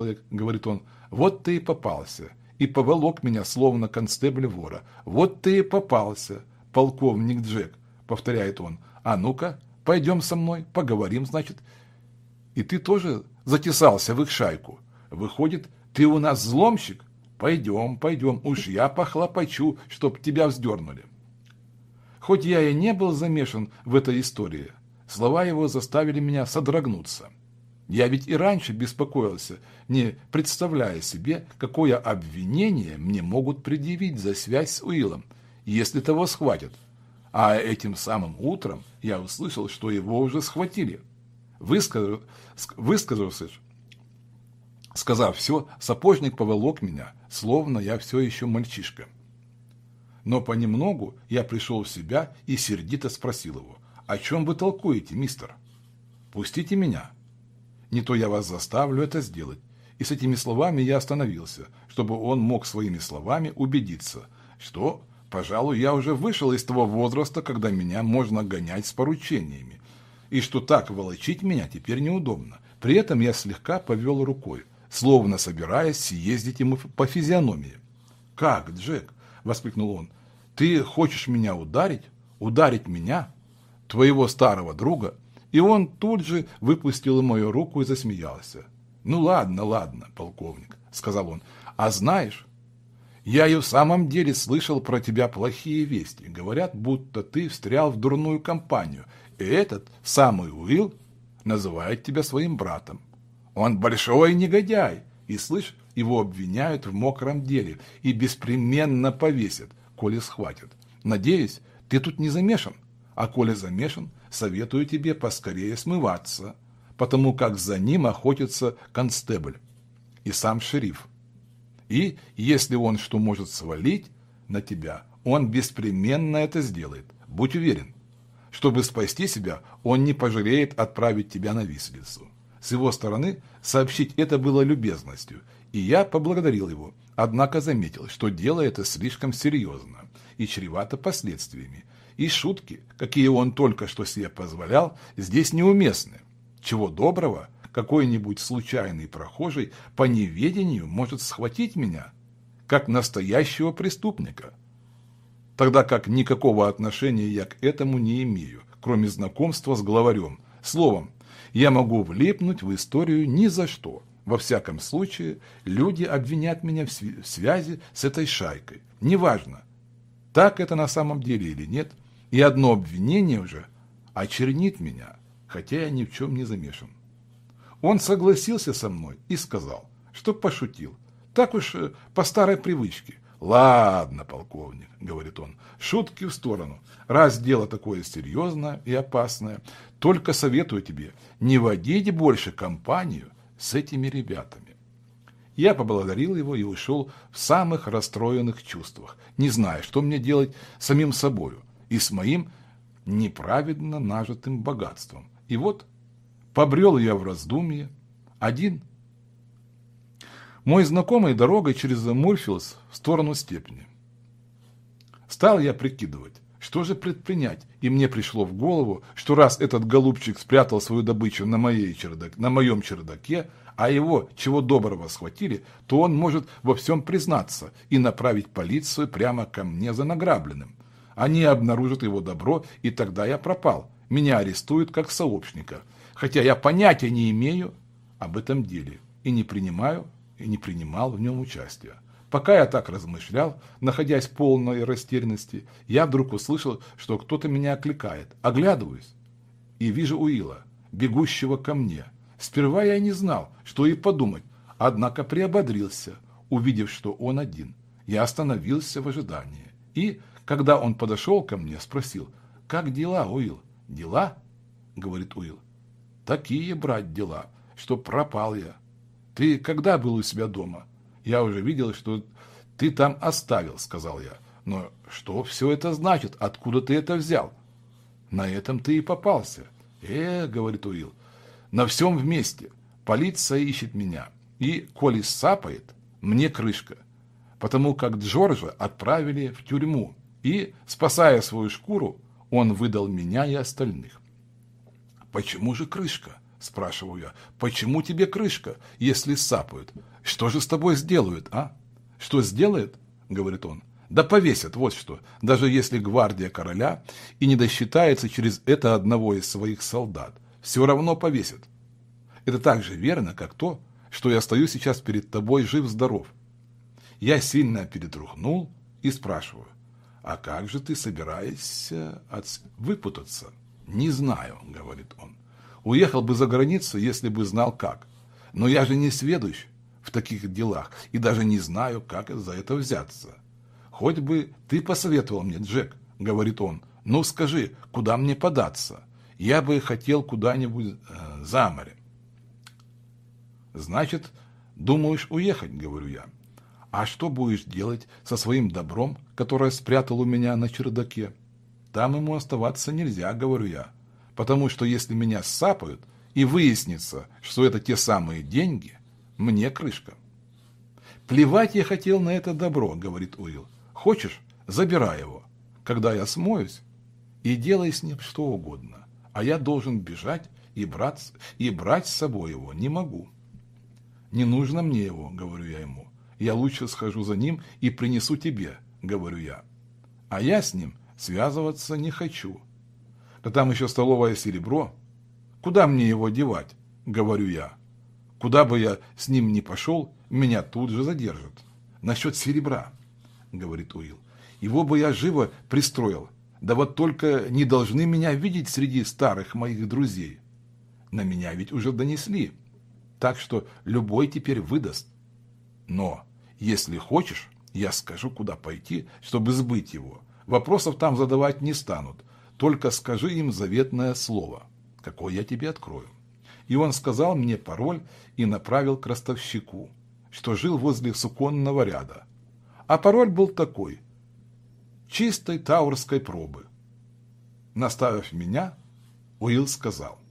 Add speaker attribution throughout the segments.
Speaker 1: человек, говорит он, вот ты и попался, и поволок меня, словно констебль вора. Вот ты и попался, полковник Джек, повторяет он. А ну-ка, пойдем со мной, поговорим, значит. И ты тоже затесался в их шайку. Выходит, ты у нас взломщик? Пойдем, пойдем, уж я похлопочу, чтоб тебя вздернули. Хоть я и не был замешан в этой истории, слова его заставили меня содрогнуться. Я ведь и раньше беспокоился, не представляя себе, какое обвинение мне могут предъявить за связь с Уиллом, если того схватят. А этим самым утром я услышал, что его уже схватили. Высказ... Высказавшись, сказав все, сапожник поволок меня, словно я все еще мальчишка. Но понемногу я пришел в себя и сердито спросил его, «О чем вы толкуете, мистер? Пустите меня. Не то я вас заставлю это сделать». И с этими словами я остановился, чтобы он мог своими словами убедиться, что, пожалуй, я уже вышел из того возраста, когда меня можно гонять с поручениями, и что так волочить меня теперь неудобно. При этом я слегка повел рукой, словно собираясь съездить ему по физиономии. «Как, Джек?» – воскликнул он. Ты хочешь меня ударить? Ударить меня? Твоего старого друга? И он тут же выпустил мою руку и засмеялся. Ну ладно, ладно, полковник, сказал он. А знаешь, я и в самом деле слышал про тебя плохие вести. Говорят, будто ты встрял в дурную компанию. И этот самый Уилл называет тебя своим братом. Он большой негодяй. И, слышь, его обвиняют в мокром деле и беспременно повесят коли схватят. Надеюсь, ты тут не замешан. А коли замешан, советую тебе поскорее смываться, потому как за ним охотится констебль и сам шериф. И если он что может свалить на тебя, он беспременно это сделает. Будь уверен. Чтобы спасти себя, он не пожалеет отправить тебя на виселицу. С его стороны сообщить это было любезностью, и я поблагодарил его, однако заметил, что дело это слишком серьезно и чревато последствиями, и шутки, какие он только что себе позволял, здесь неуместны. Чего доброго, какой-нибудь случайный прохожий по неведению может схватить меня, как настоящего преступника, тогда как никакого отношения я к этому не имею, кроме знакомства с главарем. Словом, я могу влипнуть в историю ни за что. Во всяком случае, люди обвинят меня в связи с этой шайкой. Неважно, так это на самом деле или нет, и одно обвинение уже очернит меня, хотя я ни в чем не замешан. Он согласился со мной и сказал, что пошутил. Так уж э, по старой привычке. «Ладно, полковник», — говорит он, — «шутки в сторону. Раз дело такое серьезное и опасное, только советую тебе не водить больше компанию с этими ребятами. Я поблагодарил его и ушел в самых расстроенных чувствах, не зная, что мне делать самим собою и с моим неправедно нажитым богатством. И вот побрел я в раздумье, один. Мой знакомый дорогой через Мурфилс в сторону степни. Стал я прикидывать, что же предпринять, и мне пришло в голову, что раз этот голубчик спрятал свою добычу на, моей чердак, на моем чердаке, а его чего доброго схватили, то он может во всем признаться и направить полицию прямо ко мне за награбленным. Они обнаружат его добро, и тогда я пропал. Меня арестуют как сообщника, хотя я понятия не имею об этом деле и не принимаю и не принимал в нем участия. Пока я так размышлял, находясь в полной растерянности, я вдруг услышал, что кто-то меня окликает. Оглядываюсь и вижу Уила, бегущего ко мне – Сперва я не знал, что и подумать, однако приободрился, увидев, что он один. Я остановился в ожидании. И, когда он подошел ко мне, спросил, «Как дела, Уилл?» «Дела?» — говорит Уилл. «Такие, брать дела, что пропал я. Ты когда был у себя дома?» «Я уже видел, что ты там оставил», — сказал я. «Но что все это значит? Откуда ты это взял?» «На этом ты и попался». «Э, — говорит Уилл, на всем вместе. Полиция ищет меня. И, коли сапает, мне крышка. Потому как Джорджа отправили в тюрьму. И, спасая свою шкуру, он выдал меня и остальных. «Почему же крышка?» –– спрашиваю я. «Почему тебе крышка, если сапают? Что же с тобой сделают, а?» «Что сделает?» – говорит он. «Да повесят, вот что, даже если гвардия короля и не досчитается через это одного из своих солдат. Все равно повесят. Это так же верно, как то, что я стою сейчас перед тобой жив-здоров. Я сильно перетрухнул и спрашиваю, а как же ты собираешься от... выпутаться? Не знаю, говорит он. Уехал бы за границу, если бы знал как. Но я же не сведущ в таких делах и даже не знаю, как за это взяться. Хоть бы ты посоветовал мне, Джек, говорит он. Ну скажи, куда мне податься? Я бы хотел куда-нибудь э, за море. Значит, думаешь уехать, говорю я. А что будешь делать со своим добром, которое спрятал у меня на чердаке? Там ему оставаться нельзя, говорю я. Потому что если меня сапают и выяснится, что это те самые деньги, мне крышка. Плевать я хотел на это добро, говорит Уилл. Хочешь, забирай его, когда я смоюсь, и делай с ним что угодно. А я должен бежать и брать, и брать с собой его не могу. Не нужно мне его, говорю я ему. Я лучше схожу за ним и принесу тебе, говорю я. А я с ним связываться не хочу. Да там еще столовое серебро. Куда мне его девать, говорю я. Куда бы я с ним ни пошел, меня тут же задержат. Насчет серебра, говорит Уилл. Его бы я живо пристроил. Да вот только не должны меня видеть среди старых моих друзей. На меня ведь уже донесли так что любой теперь выдаст. Но, если хочешь, я скажу, куда пойти, чтобы сбыть его. Вопросов там задавать не станут, только скажи им заветное слово, какое я тебе открою. И он сказал мне пароль и направил к ростовщику, что жил возле суконного ряда. А пароль был такой – чистой таурской пробы. Наставив меня, Уилл сказал –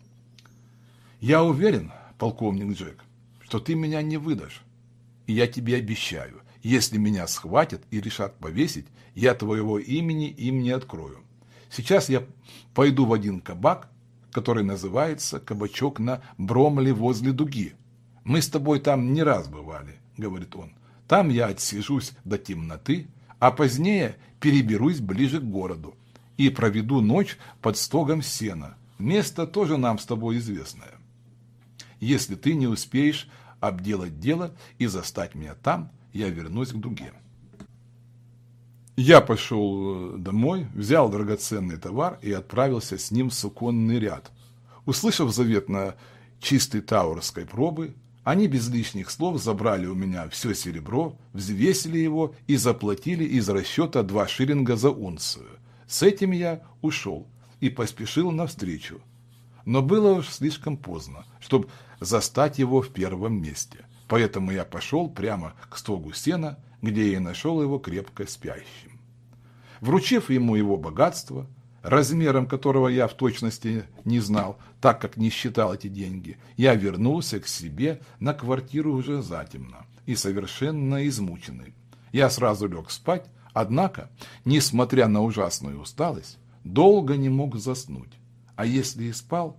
Speaker 1: я уверен, полковник Джек, что ты меня не выдашь. И я тебе обещаю, если меня схватят и решат повесить, я твоего имени им не открою. Сейчас я пойду в один кабак, который называется «Кабачок на Бромле возле дуги». Мы с тобой там не раз бывали, говорит он. Там я отсижусь до темноты, а позднее переберусь ближе к городу и проведу ночь под стогом сена. Место тоже нам с тобой известное если ты не успеешь обделать дело и застать меня там, я вернусь к дуге. Я пошел э, домой, взял драгоценный товар и отправился с ним в суконный ряд. Услышав заветно чистой таурской пробы, они без лишних слов забрали у меня все серебро, взвесили его и заплатили из расчета два шиллинга за унцию. С этим я ушел и поспешил навстречу. Но было уж слишком поздно, чтобы застать его в первом месте. Поэтому я пошел прямо к стогу сена, где я и нашел его крепко спящим. Вручив ему его богатство, размером которого я в точности не знал, так как не считал эти деньги, я вернулся к себе на квартиру уже затемно и совершенно измученный. Я сразу лег спать, однако, несмотря на ужасную усталость, долго не мог заснуть, а если и спал,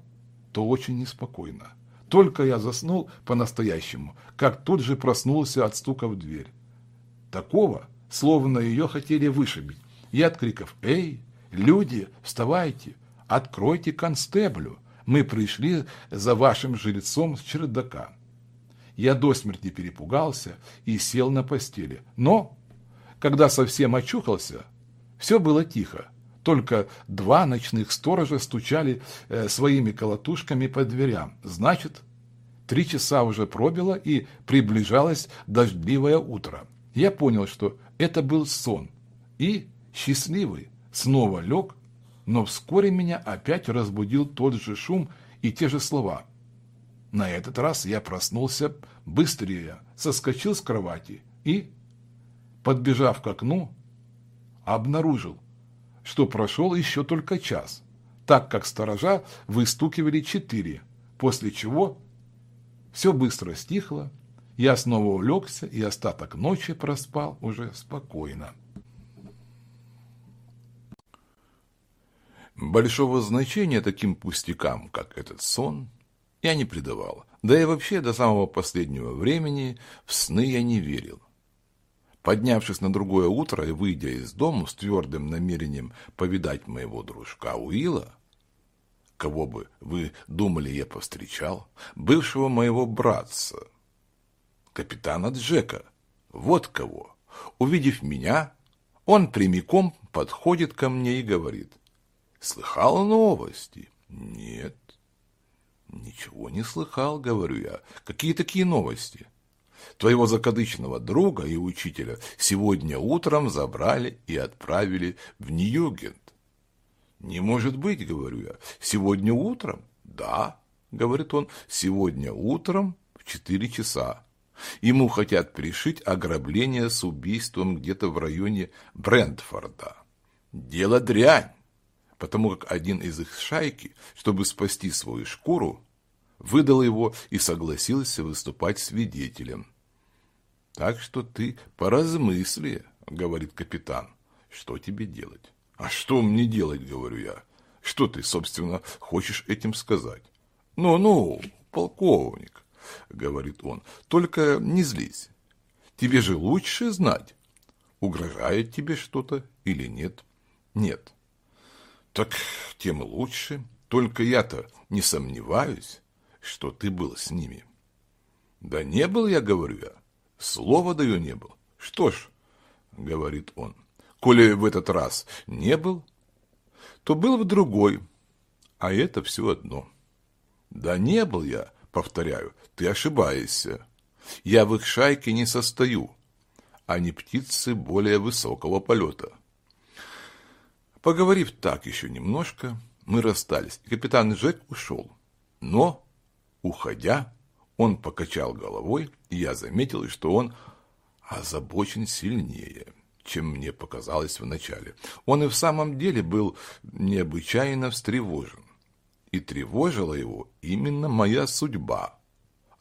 Speaker 1: то очень неспокойно. Только я заснул по-настоящему, как тут же проснулся от стука в дверь. Такого, словно ее хотели вышибить. И от криков «Эй, люди, вставайте, откройте констеблю, мы пришли за вашим жрецом с чердака». Я до смерти перепугался и сел на постели. Но, когда совсем очухался, все было тихо. Только два ночных сторожа стучали э, своими колотушками по дверям. Значит, три часа уже пробило и приближалось дождливое утро. Я понял, что это был сон. И, счастливый, снова лег, но вскоре меня опять разбудил тот же шум и те же слова. На этот раз я проснулся быстрее, соскочил с кровати и, подбежав к окну, обнаружил, что прошел еще только час, так как сторожа выстукивали четыре, после чего все быстро стихло, я снова улегся и остаток ночи проспал уже спокойно. Большого значения таким пустякам, как этот сон, я не предавал. Да и вообще до самого последнего времени в сны я не верил. Поднявшись на другое утро и выйдя из дома с твердым намерением повидать моего дружка Уилла, кого бы вы думали я повстречал, бывшего моего братца, капитана Джека, вот кого. Увидев меня, он прямиком подходит ко мне и говорит, «Слыхал новости?» «Нет». «Ничего не слыхал», — говорю я. «Какие такие новости?» Твоего закадычного друга и учителя сегодня утром забрали и отправили в Ньюгент. Не может быть, говорю я. Сегодня утром? Да, говорит он, сегодня утром в четыре часа. Ему хотят пришить ограбление с убийством где-то в районе Брентфорда. Дело дрянь, потому как один из их шайки, чтобы спасти свою шкуру, выдал его и согласился выступать свидетелем. Так что ты поразмысли, говорит капитан, что тебе делать? А что мне делать, говорю я. Что ты, собственно, хочешь этим сказать? Ну-ну, полковник, говорит он, только не злись. Тебе же лучше знать, угрожает тебе что-то или нет. Нет. Так тем лучше. Только я-то не сомневаюсь, что ты был с ними. Да не был я, говорю я. Слова даю не был. Что ж, говорит он, коли в этот раз не был, то был в другой, а это все одно. Да не был я, повторяю, ты ошибаешься. Я в их шайке не состою, а не птицы более высокого полета. Поговорив так еще немножко, мы расстались, и капитан Джек ушел. Но, уходя, он покачал головой, и я заметил, что он озабочен сильнее, чем мне показалось вначале. Он и в самом деле был необычайно встревожен. И тревожила его именно моя судьба.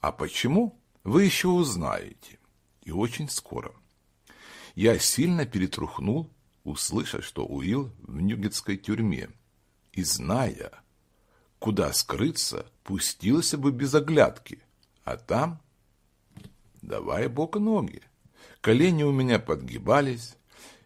Speaker 1: А почему, вы еще узнаете. И очень скоро. Я сильно перетрухнул, услышав, что Уилл в Нюгетской тюрьме. И зная, куда скрыться, пустился бы без оглядки. А там давай бок ноги. Колени у меня подгибались,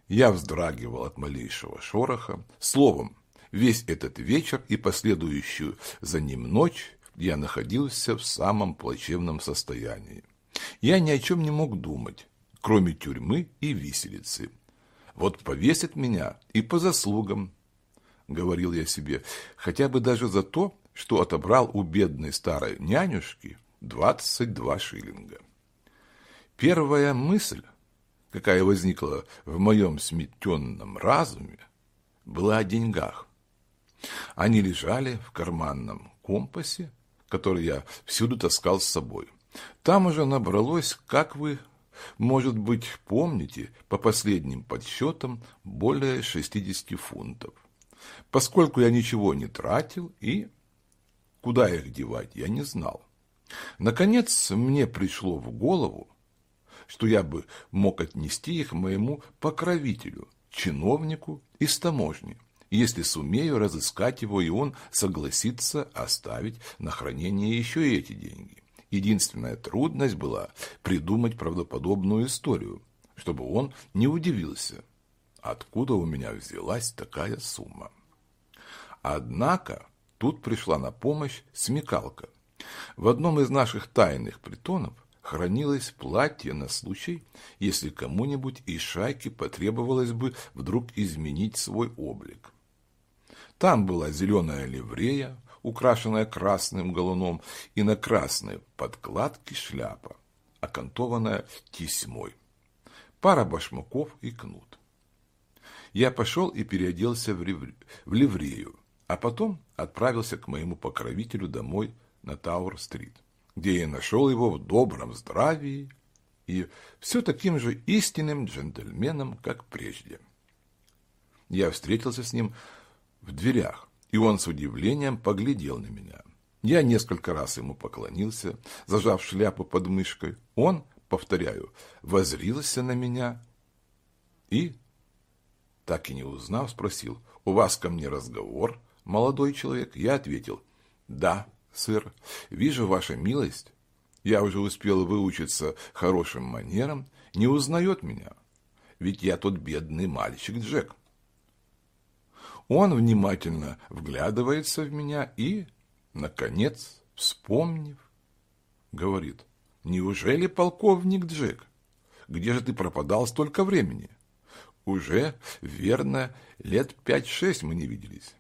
Speaker 1: я вздрагивал от малейшего шороха. Словом, весь этот вечер и последующую за ним ночь я находился в самом плачевном состоянии. Я ни о чем не мог думать, кроме тюрьмы и виселицы. Вот повесят меня и по заслугам, говорил я себе, хотя бы даже за то, что отобрал у бедной старой нянюшки 22 шиллинга. Первая мысль, какая возникла в моем сметенном разуме, была о деньгах. Они лежали в карманном компасе, который я всюду таскал с собой. Там уже набралось, как вы, может быть, помните, по последним подсчетам, более 60 фунтов. Поскольку я ничего не тратил и куда их девать, я не знал. Наконец мне пришло в голову, что я бы мог отнести их моему покровителю, чиновнику из таможни, если сумею разыскать его, и он согласится оставить на хранение еще и эти деньги. Единственная трудность была придумать правдоподобную историю, чтобы он не удивился, откуда у меня взялась такая сумма. Однако тут пришла на помощь смекалка – в одном из наших тайных притонов хранилось платье на случай, если кому-нибудь из шайки потребовалось бы вдруг изменить свой облик. Там была зеленая ливрея, украшенная красным галуном, и на красной подкладке шляпа, окантованная тесьмой, пара башмаков и кнут. Я пошел и переоделся в, ливрею, а потом отправился к моему покровителю домой на Тауэр-стрит, где я нашел его в добром здравии и все таким же истинным джентльменом, как прежде. Я встретился с ним в дверях, и он с удивлением поглядел на меня. Я несколько раз ему поклонился, зажав шляпу под мышкой. Он, повторяю, возрился на меня и, так и не узнав, спросил, «У вас ко мне разговор, молодой человек?» Я ответил, «Да, сэр, вижу, ваша милость, я уже успел выучиться хорошим манерам, не узнает меня, ведь я тот бедный мальчик Джек. Он внимательно вглядывается в меня и, наконец, вспомнив, говорит, «Неужели полковник Джек? Где же ты пропадал столько времени? Уже, верно, лет пять-шесть мы не виделись.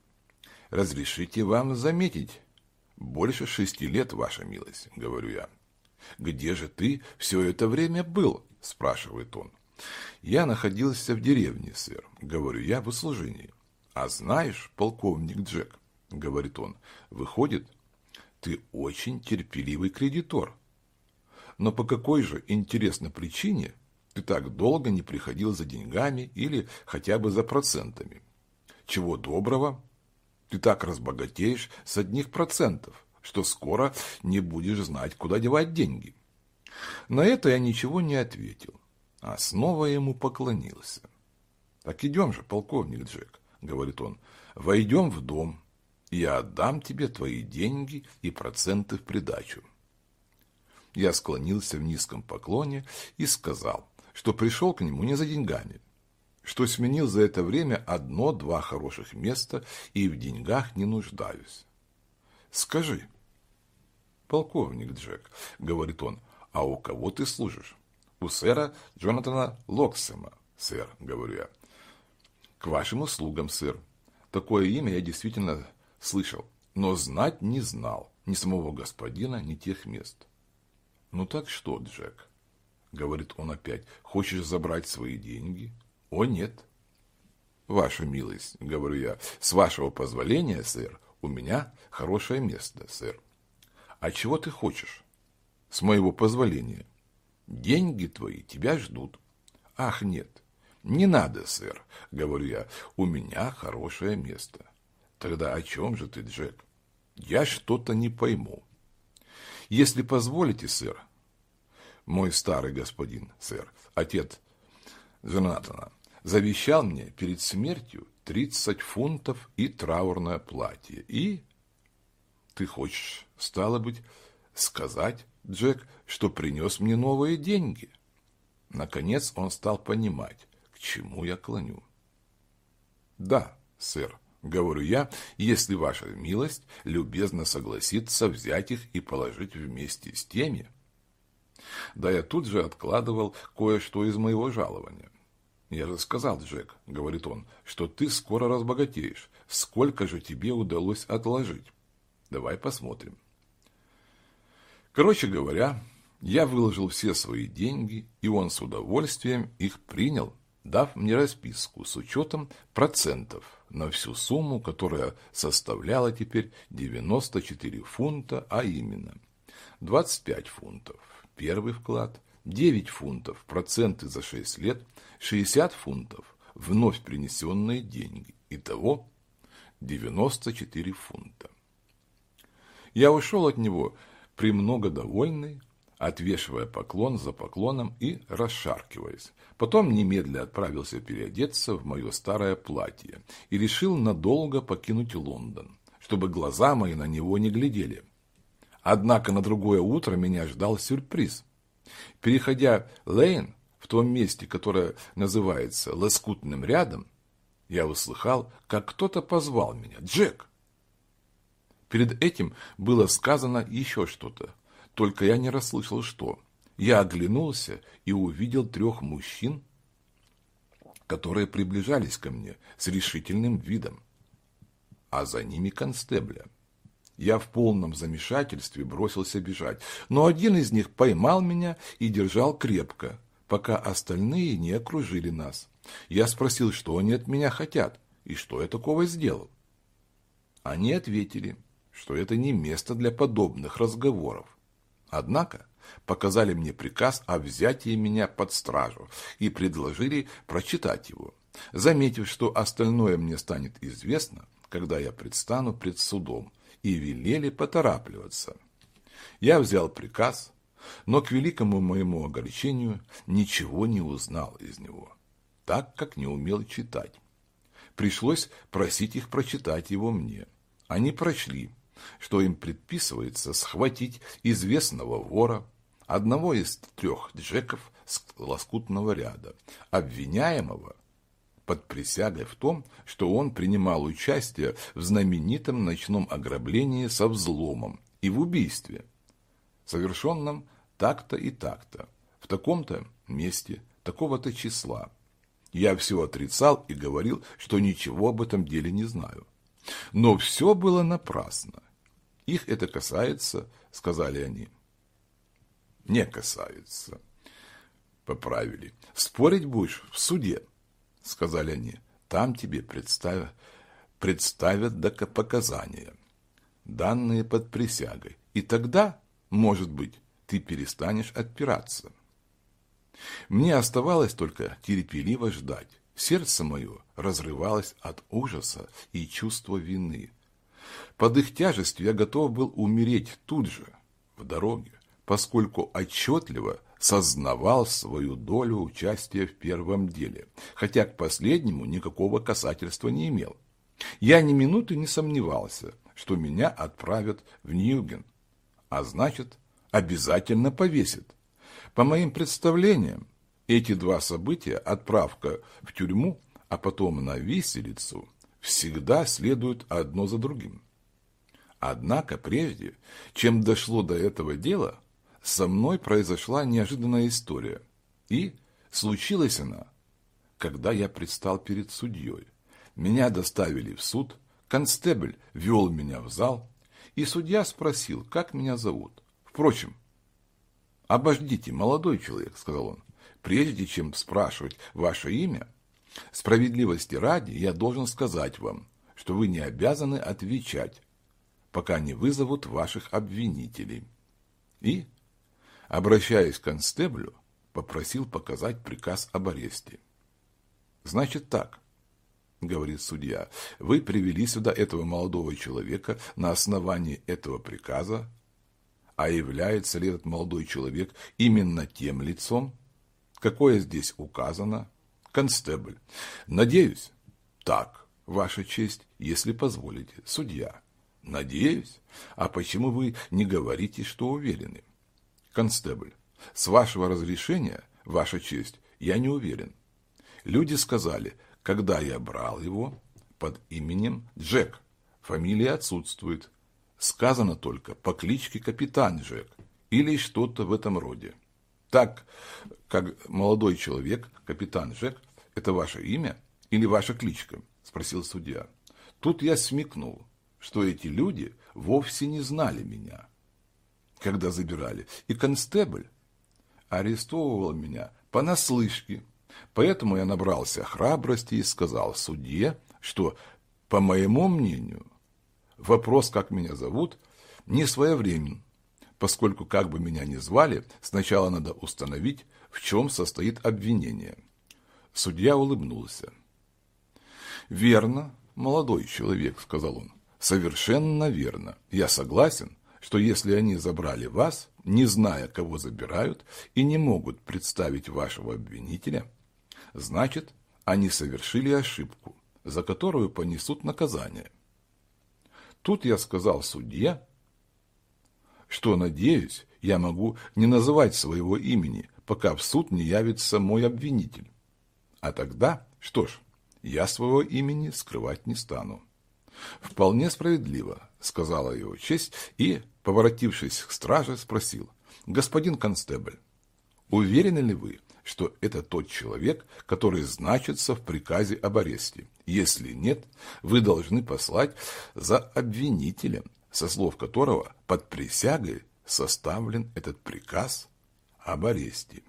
Speaker 1: Разрешите вам заметить, больше шести лет, ваша милость, говорю я. Где же ты все это время был? спрашивает он. Я находился в деревне, сэр, говорю я в услужении. А знаешь, полковник Джек, говорит он, выходит, ты очень терпеливый кредитор. Но по какой же интересной причине ты так долго не приходил за деньгами или хотя бы за процентами? Чего доброго, ты так разбогатеешь с одних процентов, что скоро не будешь знать, куда девать деньги. На это я ничего не ответил, а снова ему поклонился. Так идем же, полковник Джек. — говорит он, — «войдем в дом, я отдам тебе твои деньги и проценты в придачу». Я склонился в низком поклоне и сказал, что пришел к нему не за деньгами, что сменил за это время одно-два хороших места и в деньгах не нуждаюсь. «Скажи, полковник Джек», — говорит он, — «а у кого ты служишь?» «У сэра Джонатана Локсема, сэр», — говорю я. К вашим услугам, сэр. Такое имя я действительно слышал, но знать не знал ни самого господина, ни тех мест. Ну так что, Джек? Говорит он опять. Хочешь забрать свои деньги? О, нет. Ваша милость, говорю я, с вашего позволения, сэр, у меня хорошее место, сэр. А чего ты хочешь? С моего позволения. Деньги твои тебя ждут. Ах, нет, «Не надо, сэр», — говорю я, — «у меня хорошее место». «Тогда о чем же ты, Джек?» «Я что-то не пойму». «Если позволите, сэр», мой старый господин, сэр, отец Джонатана, завещал мне перед смертью тридцать фунтов и траурное платье. И ты хочешь, стало быть, сказать, Джек, что принес мне новые деньги? Наконец он стал понимать, чему я клоню. Да, сэр, говорю я, если ваша милость любезно согласится взять их и положить вместе с теми. Да я тут же откладывал кое-что из моего жалования. Я же сказал, Джек, говорит он, что ты скоро разбогатеешь. Сколько же тебе удалось отложить? Давай посмотрим. Короче говоря, я выложил все свои деньги, и он с удовольствием их принял дав мне расписку с учетом процентов на всю сумму, которая составляла теперь 94 фунта, а именно 25 фунтов первый вклад, 9 фунтов проценты за 6 лет, 60 фунтов вновь принесенные деньги. Итого 94 фунта. Я ушел от него премного довольный, отвешивая поклон за поклоном и расшаркиваясь. Потом немедля отправился переодеться в мое старое платье и решил надолго покинуть Лондон, чтобы глаза мои на него не глядели. Однако на другое утро меня ждал сюрприз. Переходя Лейн, в том месте, которое называется Лоскутным рядом, я услыхал, как кто-то позвал меня «Джек!». Перед этим было сказано еще что-то, только я не расслышал, что. Я оглянулся и увидел трех мужчин, которые приближались ко мне с решительным видом, а за ними констебля. Я в полном замешательстве бросился бежать, но один из них поймал меня и держал крепко, пока остальные не окружили нас. Я спросил, что они от меня хотят и что я такого сделал. Они ответили, что это не место для подобных разговоров. Однако показали мне приказ о взятии меня под стражу и предложили прочитать его, заметив, что остальное мне станет известно, когда я предстану пред судом, и велели поторапливаться. Я взял приказ, но к великому моему огорчению ничего не узнал из него, так как не умел читать. Пришлось просить их прочитать его мне. Они прочли, что им предписывается схватить известного вора, одного из трех джеков с лоскутного ряда, обвиняемого под присягой в том, что он принимал участие в знаменитом ночном ограблении со взломом и в убийстве, совершенном так-то и так-то, в таком-то месте, такого-то числа. Я все отрицал и говорил, что ничего об этом деле не знаю. Но все было напрасно. Их это касается, сказали они. Не касается, поправили. Спорить будешь в суде, сказали они. Там тебе представят, представят показания, данные под присягой. И тогда, может быть, ты перестанешь отпираться. Мне оставалось только терпеливо ждать. Сердце мое разрывалось от ужаса и чувства вины. Под их тяжестью я готов был умереть тут же, в дороге, поскольку отчетливо сознавал свою долю участия в первом деле, хотя к последнему никакого касательства не имел. Я ни минуты не сомневался, что меня отправят в Ньюген, а значит, обязательно повесят. По моим представлениям, эти два события, отправка в тюрьму, а потом на виселицу, всегда следуют одно за другим. Однако прежде, чем дошло до этого дела, со мной произошла неожиданная история. И случилась она, когда я предстал перед судьей. Меня доставили в суд, констебль вел меня в зал, и судья спросил, как меня зовут. Впрочем, «Обождите, молодой человек», — сказал он, — «прежде чем спрашивать ваше имя, справедливости ради я должен сказать вам, что вы не обязаны отвечать, пока не вызовут ваших обвинителей». И, обращаясь к констеблю, попросил показать приказ об аресте. «Значит так», — говорит судья, — «вы привели сюда этого молодого человека на основании этого приказа, а является ли этот молодой человек именно тем лицом, какое здесь указано, констебль. Надеюсь, так, ваша честь, если позволите, судья. Надеюсь. А почему вы не говорите, что уверены? Констебль. С вашего разрешения, ваша честь, я не уверен. Люди сказали, когда я брал его под именем Джек, фамилия отсутствует, Сказано только по кличке Капитан Джек или что-то в этом роде. Так, как молодой человек, Капитан Джек, это ваше имя или ваша кличка? Спросил судья. Тут я смекнул, что эти люди вовсе не знали меня, когда забирали. И констебль арестовывал меня понаслышке. Поэтому я набрался храбрости и сказал судье, что, по моему мнению, вопрос, как меня зовут, не своевременен, поскольку как бы меня ни звали, сначала надо установить, в чем состоит обвинение. Судья улыбнулся. «Верно, молодой человек», — сказал он. «Совершенно верно. Я согласен, что если они забрали вас, не зная, кого забирают, и не могут представить вашего обвинителя, значит, они совершили ошибку, за которую понесут наказание. Тут я сказал судье, что, надеюсь, я могу не называть своего имени, пока в суд не явится мой обвинитель. А тогда, что ж, я своего имени скрывать не стану. «Вполне справедливо», — сказала его честь и, поворотившись к страже, спросил. «Господин констебль, уверены ли вы, что это тот человек, который значится в приказе об аресте. Если нет, вы должны послать за обвинителем, со слов которого под присягой составлен этот приказ об аресте.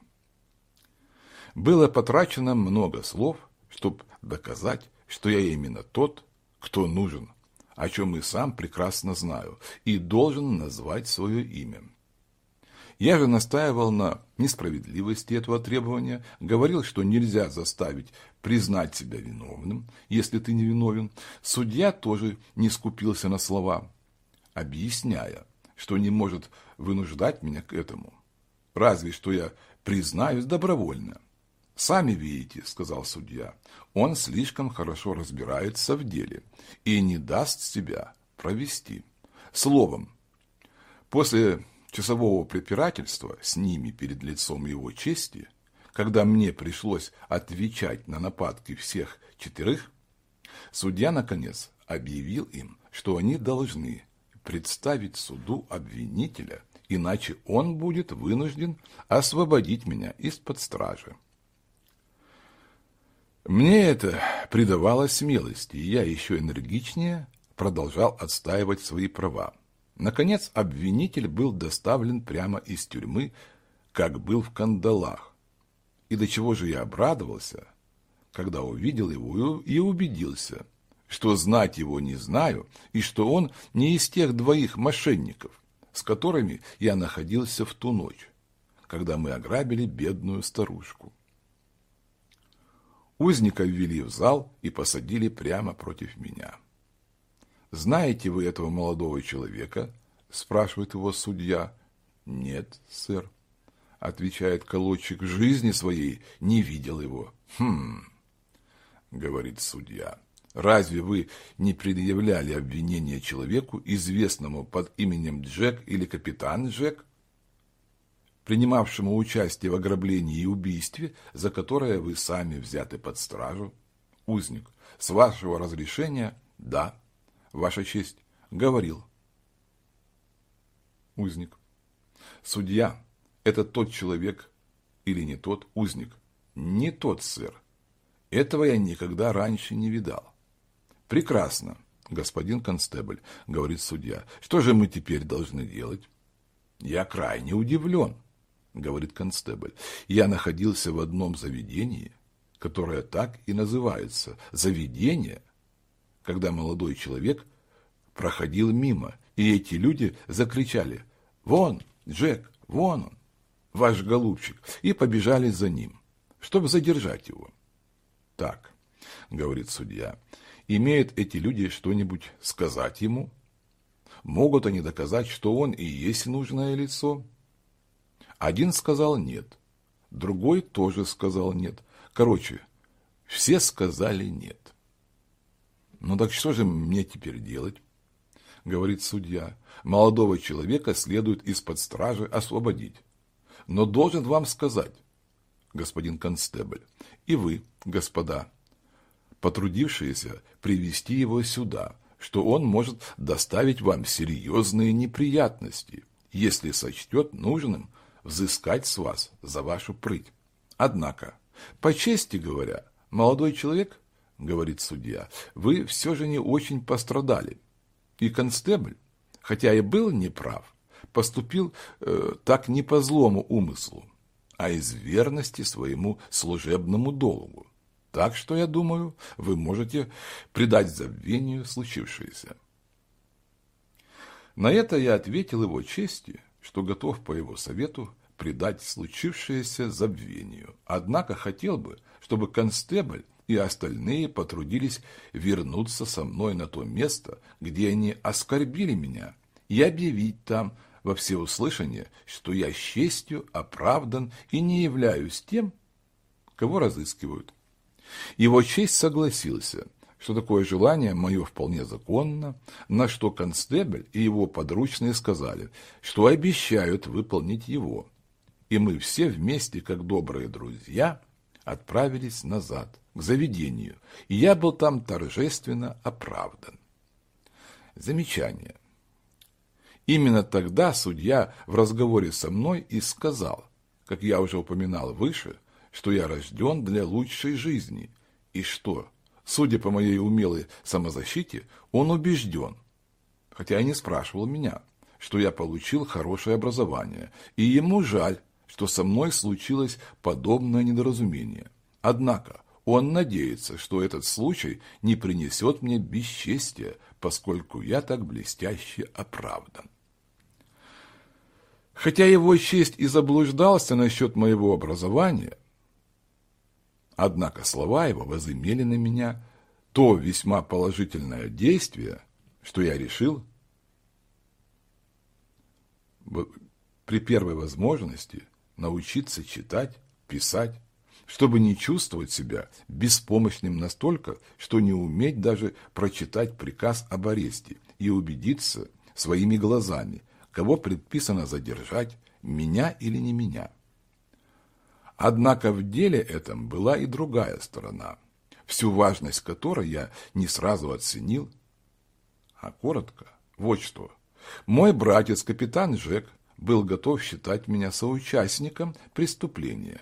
Speaker 1: Было потрачено много слов, чтобы доказать, что я именно тот, кто нужен, о чем и сам прекрасно знаю, и должен назвать свое имя. Я же настаивал на несправедливости этого требования, говорил, что нельзя заставить признать себя виновным, если ты не виновен. Судья тоже не скупился на слова, объясняя, что не может вынуждать меня к этому. Разве что я признаюсь добровольно. «Сами видите», — сказал судья, — «он слишком хорошо разбирается в деле и не даст себя провести. Словом, после часового препирательства с ними перед лицом его чести, когда мне пришлось отвечать на нападки всех четырех, судья, наконец, объявил им, что они должны представить суду обвинителя, иначе он будет вынужден освободить меня из-под стражи. Мне это придавало смелости, и я еще энергичнее продолжал отстаивать свои права. Наконец, обвинитель был доставлен прямо из тюрьмы, как был в кандалах. И до чего же я обрадовался, когда увидел его и убедился, что знать его не знаю, и что он не из тех двоих мошенников, с которыми я находился в ту ночь, когда мы ограбили бедную старушку. Узника ввели в зал и посадили прямо против меня. «Знаете вы этого молодого человека?» – спрашивает его судья. «Нет, сэр», – отвечает колодчик, – «жизни своей не видел его». «Хм», – говорит судья, – «разве вы не предъявляли обвинение человеку, известному под именем Джек или капитан Джек?» принимавшему участие в ограблении и убийстве, за которое вы сами взяты под стражу? Узник, с вашего разрешения, да, Ваша честь, говорил. Узник. Судья, это тот человек или не тот узник? Не тот, сэр. Этого я никогда раньше не видал. Прекрасно, господин констебль, говорит судья. Что же мы теперь должны делать? Я крайне удивлен, говорит констебль. Я находился в одном заведении, которое так и называется «заведение», когда молодой человек проходил мимо, и эти люди закричали «Вон, Джек, вон он, ваш голубчик!» и побежали за ним, чтобы задержать его. «Так», — говорит судья, — «имеют эти люди что-нибудь сказать ему? Могут они доказать, что он и есть нужное лицо?» Один сказал «нет», другой тоже сказал «нет». Короче, все сказали «нет». Ну так что же мне теперь делать? Говорит судья. Молодого человека следует из-под стражи освободить. Но должен вам сказать, господин констебль, и вы, господа, потрудившиеся привести его сюда, что он может доставить вам серьезные неприятности, если сочтет нужным взыскать с вас за вашу прыть. Однако, по чести говоря, молодой человек говорит судья, вы все же не очень пострадали. И констебль, хотя и был неправ, поступил э, так не по злому умыслу, а из верности своему служебному долгу. Так что, я думаю, вы можете предать забвению случившееся. На это я ответил его чести, что готов по его совету предать случившееся забвению. Однако хотел бы, чтобы констебль и остальные потрудились вернуться со мной на то место, где они оскорбили меня, и объявить там во всеуслышание, что я с честью оправдан и не являюсь тем, кого разыскивают. Его честь согласился, что такое желание мое вполне законно, на что констебль и его подручные сказали, что обещают выполнить его. И мы все вместе, как добрые друзья, отправились назад к заведению, и я был там торжественно оправдан. Замечание. Именно тогда судья в разговоре со мной и сказал, как я уже упоминал выше, что я рожден для лучшей жизни, и что, судя по моей умелой самозащите, он убежден, хотя и не спрашивал меня, что я получил хорошее образование, и ему жаль, что со мной случилось подобное недоразумение. Однако он надеется, что этот случай не принесет мне бесчестия, поскольку я так блестяще оправдан. Хотя его честь и заблуждался насчет моего образования, однако слова его возымели на меня то весьма положительное действие, что я решил при первой возможности научиться читать, писать, чтобы не чувствовать себя беспомощным настолько, что не уметь даже прочитать приказ об аресте и убедиться, своими глазами, кого предписано задержать, меня или не меня. Однако в деле этом была и другая сторона, всю важность которой я не сразу оценил, а коротко, вот что. Мой братец, капитан Жек, был готов считать меня соучастником преступления,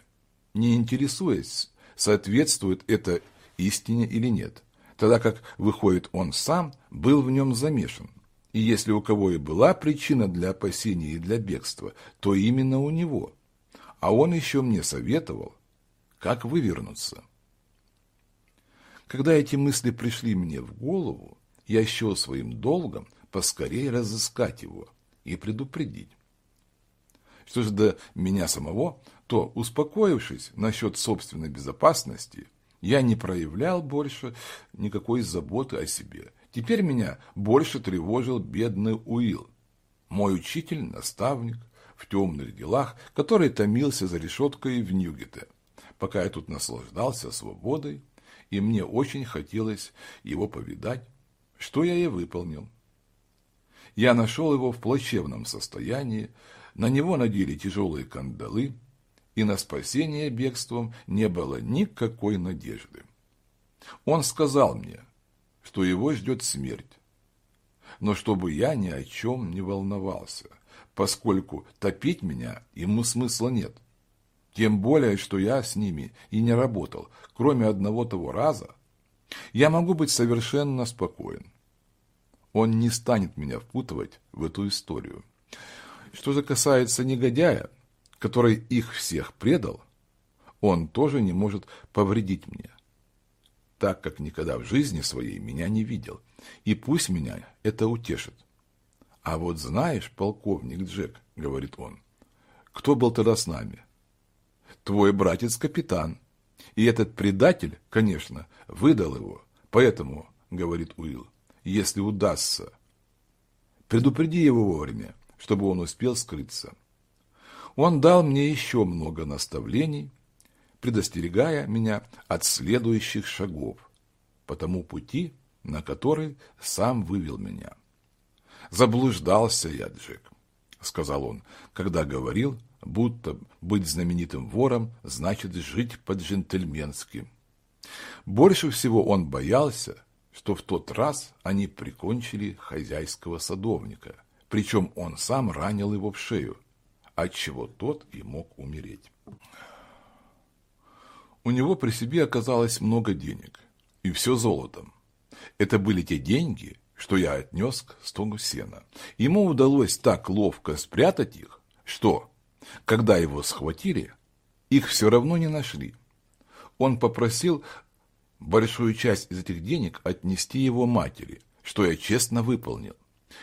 Speaker 1: не интересуясь, соответствует это истине или нет, тогда как, выходит, он сам был в нем замешан. И если у кого и была причина для опасения и для бегства, то именно у него. А он еще мне советовал, как вывернуться. Когда эти мысли пришли мне в голову, я счел своим долгом поскорее разыскать его и предупредить. Что же до меня самого, то, успокоившись насчет собственной безопасности, я не проявлял больше никакой заботы о себе. Теперь меня больше тревожил бедный Уилл, мой учитель, наставник в темных делах, который томился за решеткой в Ньюгете, пока я тут наслаждался свободой, и мне очень хотелось его повидать, что я и выполнил. Я нашел его в плачевном состоянии, на него надели тяжелые кандалы, и на спасение бегством не было никакой надежды. Он сказал мне, что его ждет смерть, но чтобы я ни о чем не волновался, поскольку топить меня ему смысла нет. Тем более, что я с ними и не работал, кроме одного того раза. Я могу быть совершенно спокоен. Он не станет меня впутывать в эту историю. Что же касается негодяя, который их всех предал, он тоже не может повредить мне, так как никогда в жизни своей меня не видел, и пусть меня это утешит. А вот знаешь, полковник Джек, говорит он, кто был тогда с нами? Твой братец-капитан. И этот предатель, конечно, выдал его. Поэтому, говорит Уилл, если удастся, предупреди его вовремя, чтобы он успел скрыться. Он дал мне еще много наставлений, предостерегая меня от следующих шагов по тому пути, на который сам вывел меня. «Заблуждался я, Джек», — сказал он, когда говорил, будто быть знаменитым вором значит жить по-джентльменски. Больше всего он боялся, что в тот раз они прикончили хозяйского садовника, причем он сам ранил его в шею, отчего тот и мог умереть. У него при себе оказалось много денег, и все золотом. Это были те деньги, что я отнес к стогу сена. Ему удалось так ловко спрятать их, что, когда его схватили, их все равно не нашли. Он попросил большую часть из этих денег отнести его матери, что я честно выполнил.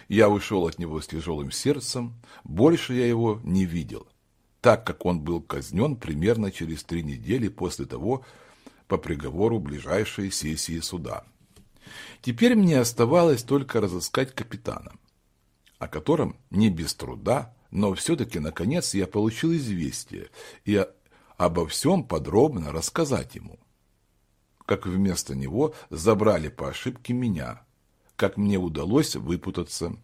Speaker 1: Я ушел от него с тяжелым сердцем, больше я его не видел, так как он был казнен примерно через три недели после того, по приговору ближайшей сессии суда. Теперь мне оставалось только разыскать капитана, о котором не без труда, но все-таки, наконец, я получил известие и обо всем подробно рассказать ему как вместо него забрали по ошибке меня, как мне удалось выпутаться,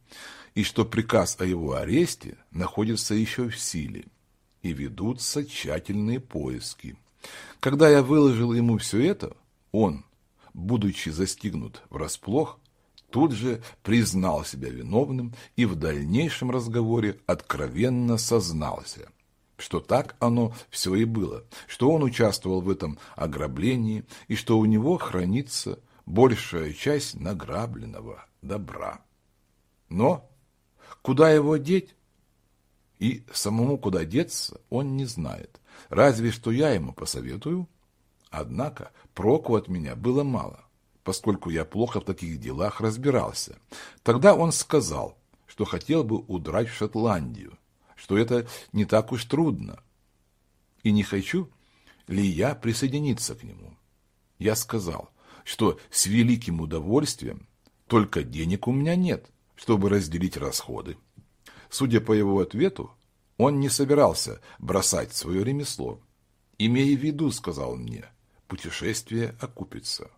Speaker 1: и что приказ о его аресте находится еще в силе, и ведутся тщательные поиски. Когда я выложил ему все это, он, будучи застигнут врасплох, тут же признал себя виновным и в дальнейшем разговоре откровенно сознался – что так оно все и было, что он участвовал в этом ограблении и что у него хранится большая часть награбленного добра. Но куда его деть? И самому куда деться он не знает, разве что я ему посоветую. Однако проку от меня было мало, поскольку я плохо в таких делах разбирался. Тогда он сказал, что хотел бы удрать в Шотландию, что это не так уж трудно. И не хочу ли я присоединиться к нему? Я сказал, что с великим удовольствием, только денег у меня нет, чтобы разделить расходы. Судя по его ответу, он не собирался бросать свое ремесло. «Имей в виду», — сказал мне, — «путешествие окупится».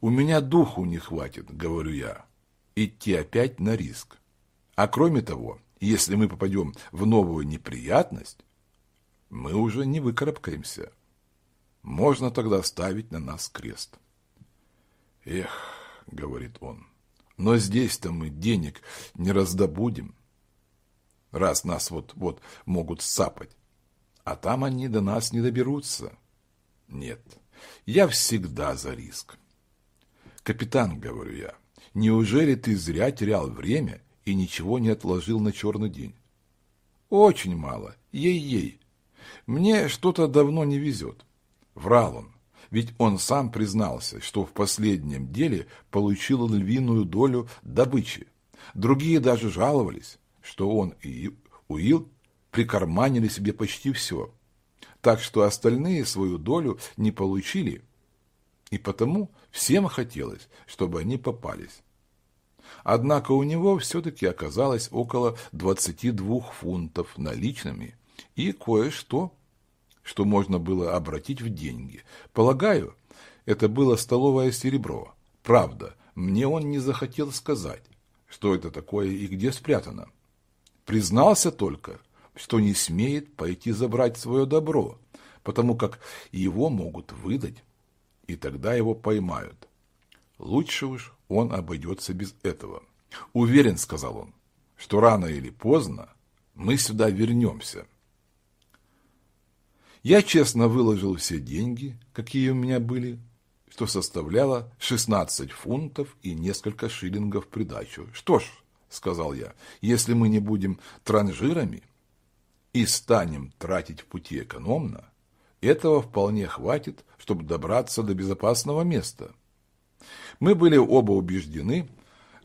Speaker 1: «У меня духу не хватит», — говорю я, — «идти опять на риск. А кроме того, если мы попадем в новую неприятность, мы уже не выкарабкаемся. Можно тогда ставить на нас крест. Эх, говорит он, но здесь-то мы денег не раздобудем, раз нас вот-вот могут сапать, а там они до нас не доберутся. Нет, я всегда за риск. Капитан, говорю я, неужели ты зря терял время и ничего не отложил на черный день? Очень мало, ей-ей. Мне что-то давно не везет. Врал он, ведь он сам признался, что в последнем деле получил львиную долю добычи. Другие даже жаловались, что он и Уилл прикарманили себе почти все. Так что остальные свою долю не получили, и потому всем хотелось, чтобы они попались. Однако у него все-таки оказалось около 22 фунтов наличными и кое-что, что можно было обратить в деньги. Полагаю, это было столовое серебро. Правда, мне он не захотел сказать, что это такое и где спрятано. Признался только, что не смеет пойти забрать свое добро, потому как его могут выдать, и тогда его поймают. Лучше уж он обойдется без этого. Уверен, сказал он, что рано или поздно мы сюда вернемся. Я честно выложил все деньги, какие у меня были, что составляло 16 фунтов и несколько шиллингов придачу. Что ж, — сказал я, — если мы не будем транжирами и станем тратить в пути экономно, этого вполне хватит, чтобы добраться до безопасного места. Мы были оба убеждены,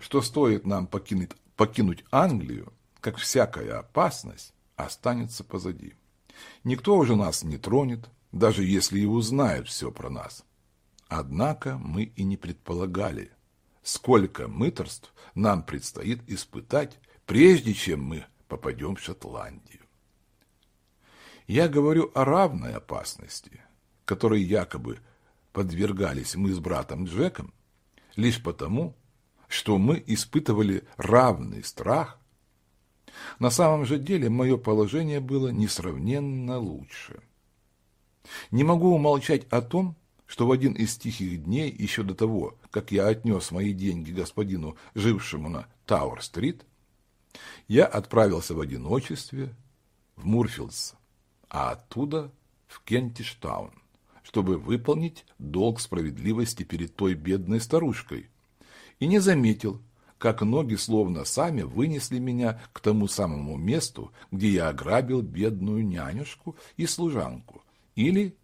Speaker 1: что стоит нам покинуть, покинуть Англию, как всякая опасность останется позади. Никто уже нас не тронет, даже если и узнают все про нас. Однако мы и не предполагали – сколько мыторств нам предстоит испытать, прежде чем мы попадем в Шотландию. Я говорю о равной опасности, которой якобы подвергались мы с братом Джеком, лишь потому, что мы испытывали равный страх. На самом же деле мое положение было несравненно лучше. Не могу умолчать о том, что в один из тихих дней, еще до того, как я отнес мои деньги господину, жившему на Тауэр-стрит, я отправился в одиночестве в Мурфилдс, а оттуда в Кентиштаун, чтобы выполнить долг справедливости перед той бедной старушкой, и не заметил, как ноги словно сами вынесли меня к тому самому месту, где я ограбил бедную нянюшку и служанку, или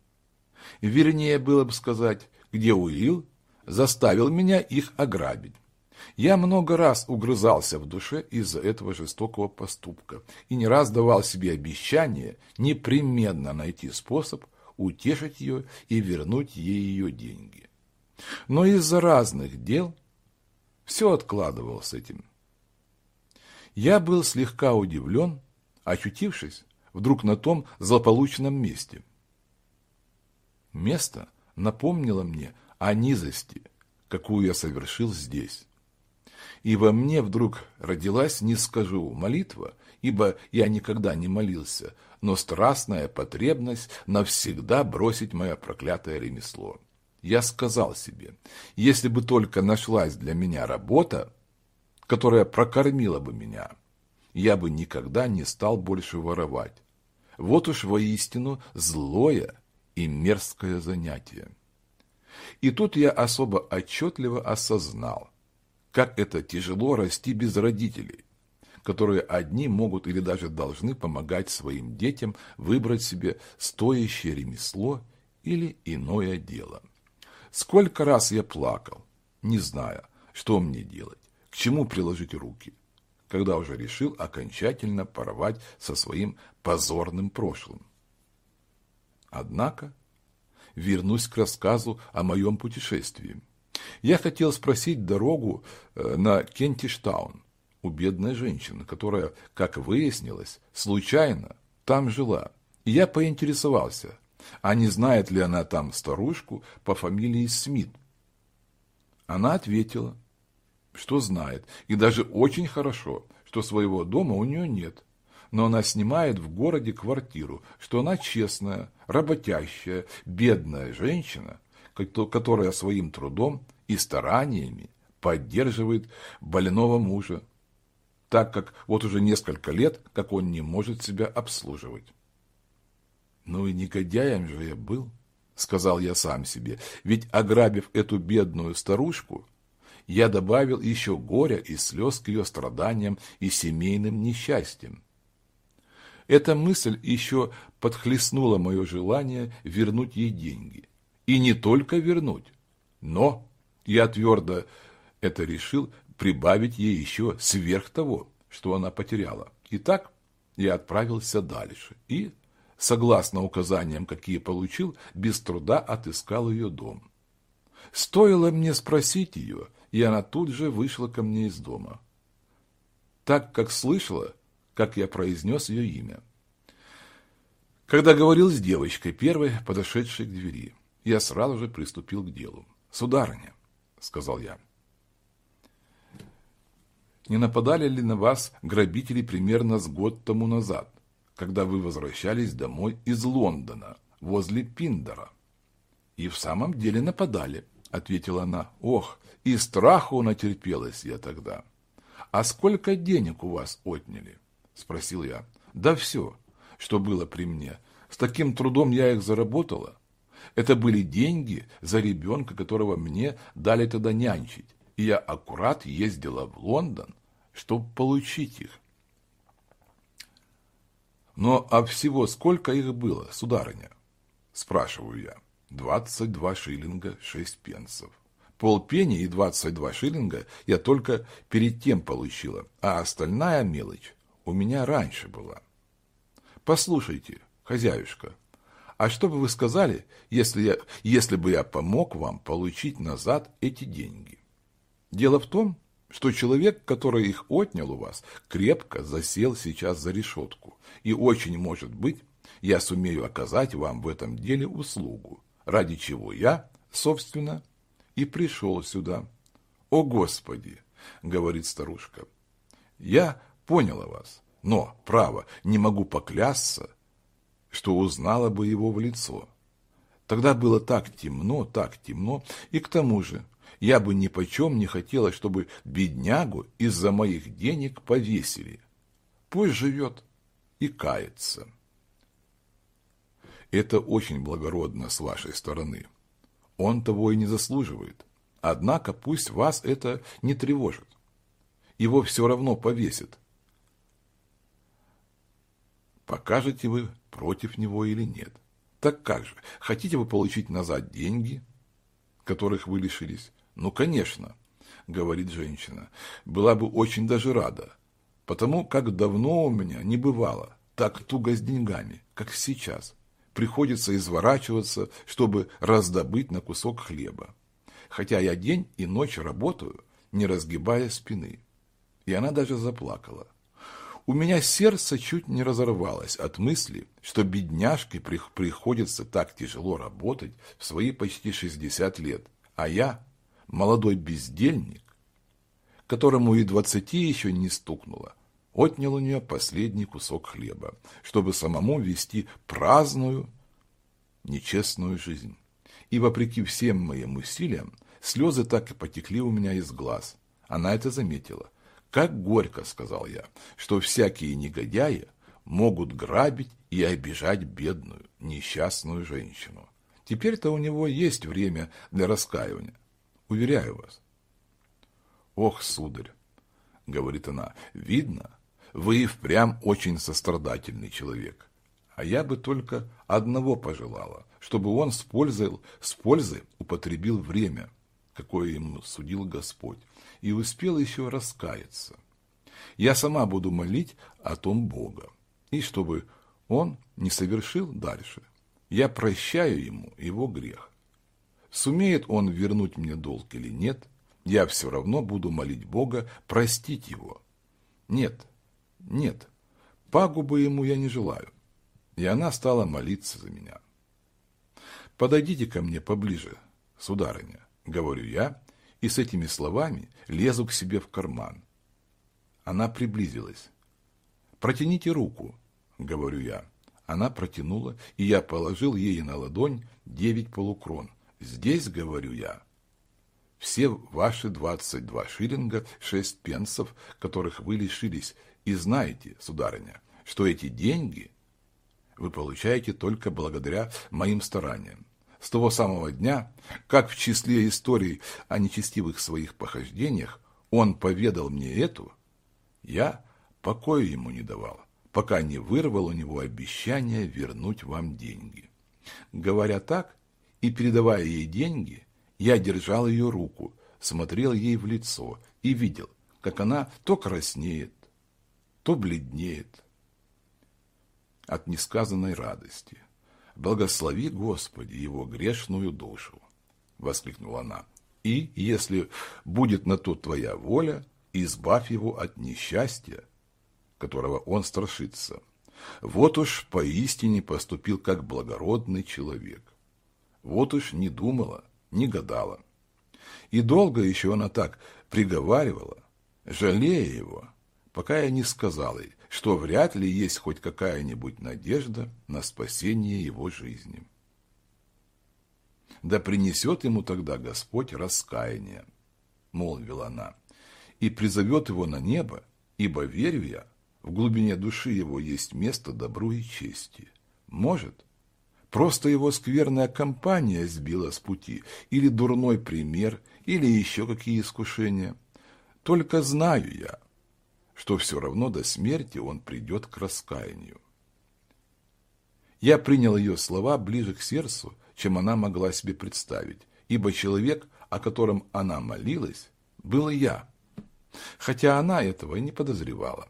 Speaker 1: Вернее было бы сказать, где Уилл заставил меня их ограбить. Я много раз угрызался в душе из-за этого жестокого поступка и не раз давал себе обещание непременно найти способ утешить ее и вернуть ей ее деньги. Но из-за разных дел все откладывал с этим. Я был слегка удивлен, очутившись вдруг на том злополучном месте. Место напомнило мне о низости, какую я совершил здесь. И во мне вдруг родилась, не скажу, молитва, ибо я никогда не молился, но страстная потребность навсегда бросить мое проклятое ремесло. Я сказал себе, если бы только нашлась для меня работа, которая прокормила бы меня, я бы никогда не стал больше воровать. Вот уж воистину злое и мерзкое занятие. И тут я особо отчетливо осознал, как это тяжело расти без родителей, которые одни могут или даже должны помогать своим детям выбрать себе стоящее ремесло или иное дело. Сколько раз я плакал, не зная, что мне делать, к чему приложить руки, когда уже решил окончательно порвать со своим позорным прошлым. Однако вернусь к рассказу о моем путешествии. Я хотел спросить дорогу э, на Кентиштаун у бедной женщины, которая, как выяснилось, случайно там жила. И я поинтересовался, а не знает ли она там старушку по фамилии Смит. Она ответила, что знает, и даже очень хорошо, что своего дома у нее нет, но она снимает в городе квартиру, что она честная, работящая, бедная женщина, которая своим трудом и стараниями поддерживает больного мужа, так как вот уже несколько лет, как он не может себя обслуживать. Ну и негодяем же я был, сказал я сам себе, ведь ограбив эту бедную старушку, я добавил еще горя и слез к ее страданиям и семейным несчастьям. Эта мысль еще подхлестнула мое желание вернуть ей деньги. И не только вернуть, но, я твердо это решил, прибавить ей еще сверх того, что она потеряла. Итак, я отправился дальше и, согласно указаниям, какие получил, без труда отыскал ее дом. Стоило мне спросить ее, и она тут же вышла ко мне из дома. Так как слышала, как я произнес ее имя. Когда говорил с девочкой, первой, подошедшей к двери, я сразу же приступил к делу. «Сударыня», — сказал я, — «не нападали ли на вас грабители примерно с год тому назад, когда вы возвращались домой из Лондона, возле Пиндера?» «И в самом деле нападали», — ответила она. «Ох, и страху натерпелась я тогда». «А сколько денег у вас отняли?» – спросил я. «Да все, что было при мне. С таким трудом я их заработала. Это были деньги за ребенка, которого мне дали тогда нянчить. И я аккурат ездила в Лондон, чтобы получить их. Но а всего сколько их было, сударыня? Спрашиваю я. Двадцать два шиллинга шесть пенсов полпени и 22 шиллинга я только перед тем получила, а остальная мелочь у меня раньше была. Послушайте, хозяюшка, а что бы вы сказали, если, я, если бы я помог вам получить назад эти деньги? Дело в том, что человек, который их отнял у вас, крепко засел сейчас за решетку, и очень может быть, я сумею оказать вам в этом деле услугу, ради чего я, собственно, и пришел сюда. «О, Господи!» — говорит старушка. «Я поняла вас, но, право, не могу поклясться, что узнала бы его в лицо. Тогда было так темно, так темно, и к тому же я бы ни почем не хотела, чтобы беднягу из-за моих денег повесили. Пусть живет и кается. Это очень благородно с вашей стороны. Он того и не заслуживает. Однако пусть вас это не тревожит. Его все равно повесят. Покажете вы против него или нет. Так как же, хотите вы получить назад деньги, которых вы лишились? Ну, конечно, говорит женщина, была бы очень даже рада, потому как давно у меня не бывало так туго с деньгами, как сейчас приходится изворачиваться, чтобы раздобыть на кусок хлеба. Хотя я день и ночь работаю, не разгибая спины. И она даже заплакала. У меня сердце чуть не разорвалось от мысли, что бедняжке приходится так тяжело работать в свои почти 60 лет, а я, молодой бездельник, которому и двадцати еще не стукнуло, отнял у нее последний кусок хлеба, чтобы самому вести праздную, нечестную жизнь. И вопреки всем моим усилиям, слезы так и потекли у меня из глаз. Она это заметила. «Как горько», — сказал я, — «что всякие негодяи могут грабить и обижать бедную, несчастную женщину. Теперь-то у него есть время для раскаивания. Уверяю вас». «Ох, сударь», — говорит она, — «видно, вы и впрямь очень сострадательный человек. А я бы только одного пожелала, чтобы он с пользой, с пользой употребил время, какое ему судил Господь, и успел еще раскаяться. Я сама буду молить о том Бога, и чтобы он не совершил дальше. Я прощаю ему его грех. Сумеет он вернуть мне долг или нет, я все равно буду молить Бога простить его. Нет, нет, пагубы ему я не желаю. И она стала молиться за меня. «Подойдите ко мне поближе, сударыня», — говорю я, и с этими словами лезу к себе в карман. Она приблизилась. «Протяните руку», — говорю я. Она протянула, и я положил ей на ладонь девять полукрон. «Здесь, — говорю я, — все ваши двадцать два шиллинга, шесть пенсов, которых вы лишились, и знаете, сударыня, что эти деньги вы получаете только благодаря моим стараниям. С того самого дня, как в числе историй о нечестивых своих похождениях он поведал мне эту, я покоя ему не давал, пока не вырвал у него обещание вернуть вам деньги. Говоря так и передавая ей деньги, я держал ее руку, смотрел ей в лицо и видел, как она то краснеет, то бледнеет от несказанной радости. «Благослови, Господи, его грешную душу!» — воскликнула она. «И, если будет на то твоя воля, избавь его от несчастья, которого он страшится. Вот уж поистине поступил как благородный человек. Вот уж не думала, не гадала. И долго еще она так приговаривала, жалея его, пока я не сказал ей, что вряд ли есть хоть какая-нибудь надежда на спасение его жизни. Да принесет ему тогда Господь раскаяние, молвила она, и призовет его на небо, ибо, верю я, в глубине души его есть место добру и чести. Может, просто его скверная компания сбила с пути, или дурной пример, или еще какие искушения. Только знаю я, что все равно до смерти он придет к раскаянию. Я принял ее слова ближе к сердцу, чем она могла себе представить, ибо человек, о котором она молилась, был я, хотя она этого и не подозревала.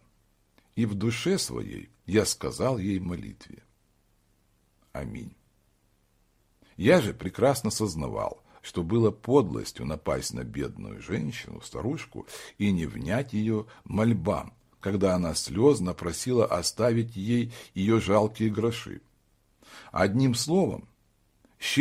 Speaker 1: И в душе своей я сказал ей молитве. Аминь. Я же прекрасно сознавал, что было подлостью напасть на бедную женщину, старушку, и не внять ее мольбам, когда она слезно просила оставить ей ее жалкие гроши. Одним словом,